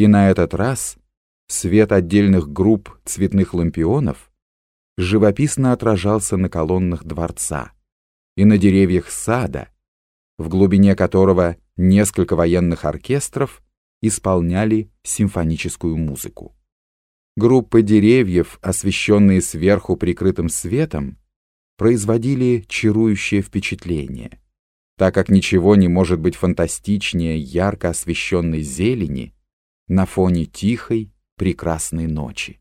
И на этот раз свет отдельных групп цветных лампионов живописно отражался на колоннах дворца и на деревьях сада, в глубине которого несколько военных оркестров исполняли симфоническую музыку. Группы деревьев, освещенные сверху прикрытым светом, производили чарующее впечатление, так как ничего не может быть фантастичнее ярко освещенной зелени на фоне тихой, прекрасной ночи.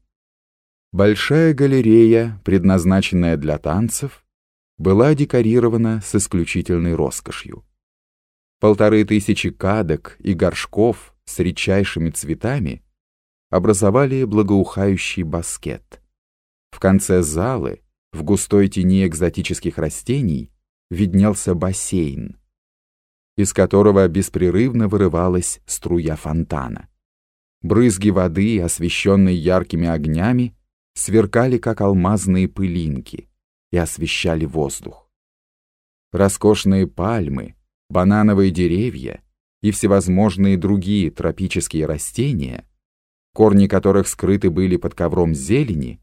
Большая галерея, предназначенная для танцев, была декорирована с исключительной роскошью. Полторы тысячи кадок и горшков с редчайшими цветами образовали благоухающий баскет. В конце залы, в густой тени экзотических растений, виднелся бассейн, из которого беспрерывно вырывалась струя фонтана. Брызги воды, освещенные яркими огнями, сверкали, как алмазные пылинки, и освещали воздух. Роскошные пальмы, банановые деревья и всевозможные другие тропические растения, корни которых скрыты были под ковром зелени,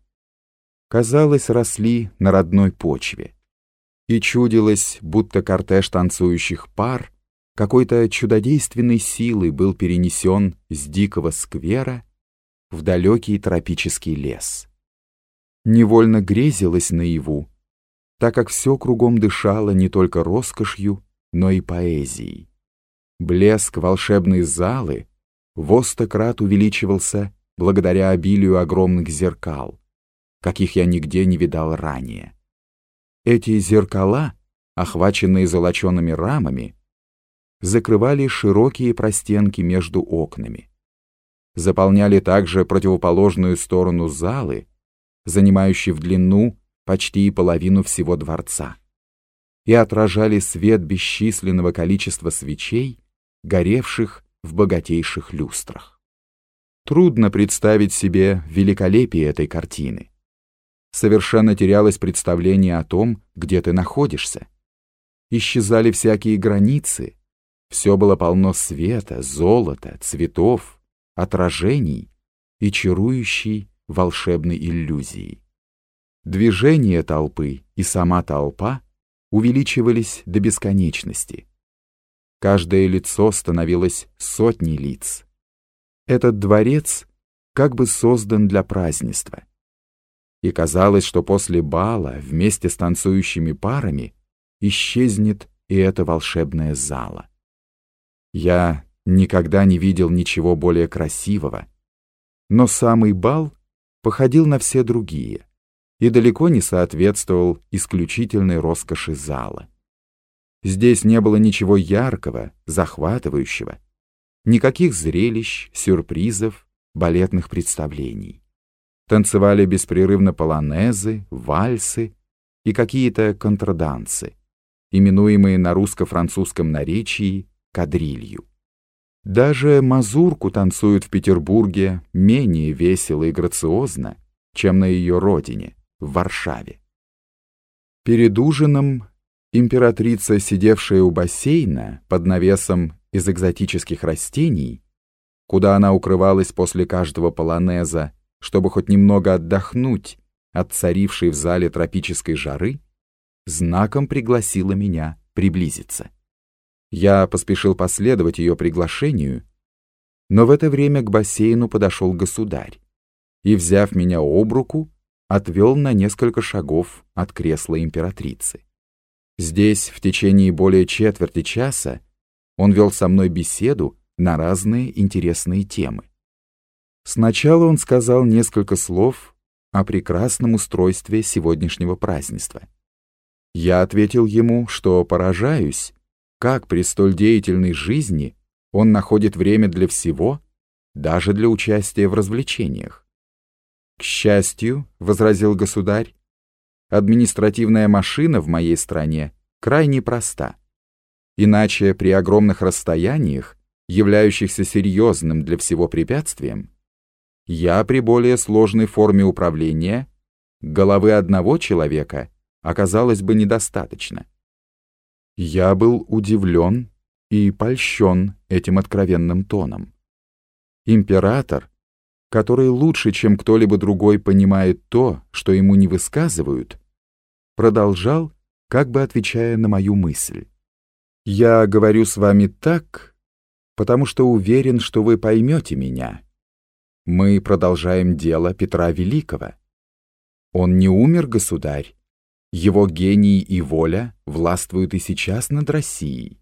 казалось, росли на родной почве. И чудилось, будто кортеж танцующих пар какой-то чудодейственной силой был перенесен с дикого сквера в далекий тропический лес. Невольно грезилось наяву, так как все кругом дышало не только роскошью, но и поэзией. Блеск волшебной залы в крат увеличивался благодаря обилию огромных зеркал, каких я нигде не видал ранее. Эти зеркала, охваченные золочеными рамами, закрывали широкие простенки между окнами. Заполняли также противоположную сторону залы, занимающей в длину почти половину всего дворца и отражали свет бесчисленного количества свечей, горевших в богатейших люстрах. Трудно представить себе великолепие этой картины. Совершенно терялось представление о том, где ты находишься. Исчезали всякие границы, все было полно света, золота, цветов, отражений и чарующей волшебной иллюзии. Движение толпы и сама толпа увеличивались до бесконечности. Каждое лицо становилось сотней лиц. Этот дворец как бы создан для празднества. И казалось, что после бала вместе с танцующими парами исчезнет и эта волшебная зала. Я никогда не видел ничего более красивого, но самый бал походил на все другие и далеко не соответствовал исключительной роскоши зала. Здесь не было ничего яркого, захватывающего, никаких зрелищ, сюрпризов, балетных представлений. Танцевали беспрерывно полонезы, вальсы и какие-то контрадансы, именуемые на русско-французском наречии кадрилью. Даже мазурку танцуют в Петербурге менее весело и грациозно, чем на ее родине, в Варшаве. Перед ужином императрица, сидевшая у бассейна под навесом из экзотических растений, куда она укрывалась после каждого полонеза, чтобы хоть немного отдохнуть от царившей в зале тропической жары, знаком пригласила меня приблизиться. Я поспешил последовать ее приглашению, но в это время к бассейну подошел государь и, взяв меня об руку, отвел на несколько шагов от кресла императрицы. Здесь в течение более четверти часа он вел со мной беседу на разные интересные темы. Сначала он сказал несколько слов о прекрасном устройстве сегодняшнего празднества. Я ответил ему, что поражаюсь, как при столь деятельной жизни он находит время для всего, даже для участия в развлечениях. «К счастью», — возразил государь, «административная машина в моей стране крайне проста. Иначе при огромных расстояниях, являющихся серьезным для всего препятствием, я при более сложной форме управления головы одного человека оказалось бы недостаточно». Я был удивлен и польщен этим откровенным тоном. Император, который лучше, чем кто-либо другой понимает то, что ему не высказывают, продолжал, как бы отвечая на мою мысль. «Я говорю с вами так, потому что уверен, что вы поймете меня. Мы продолжаем дело Петра Великого. Он не умер, государь. Его гений и воля властвуют и сейчас над Россией.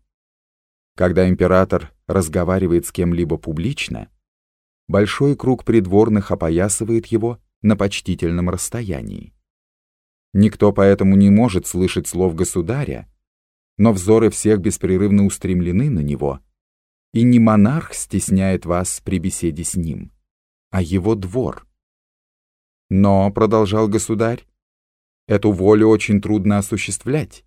Когда император разговаривает с кем-либо публично, большой круг придворных опоясывает его на почтительном расстоянии. Никто поэтому не может слышать слов государя, но взоры всех беспрерывно устремлены на него, и не монарх стесняет вас при беседе с ним, а его двор. Но, — продолжал государь, — эту волю очень трудно осуществлять.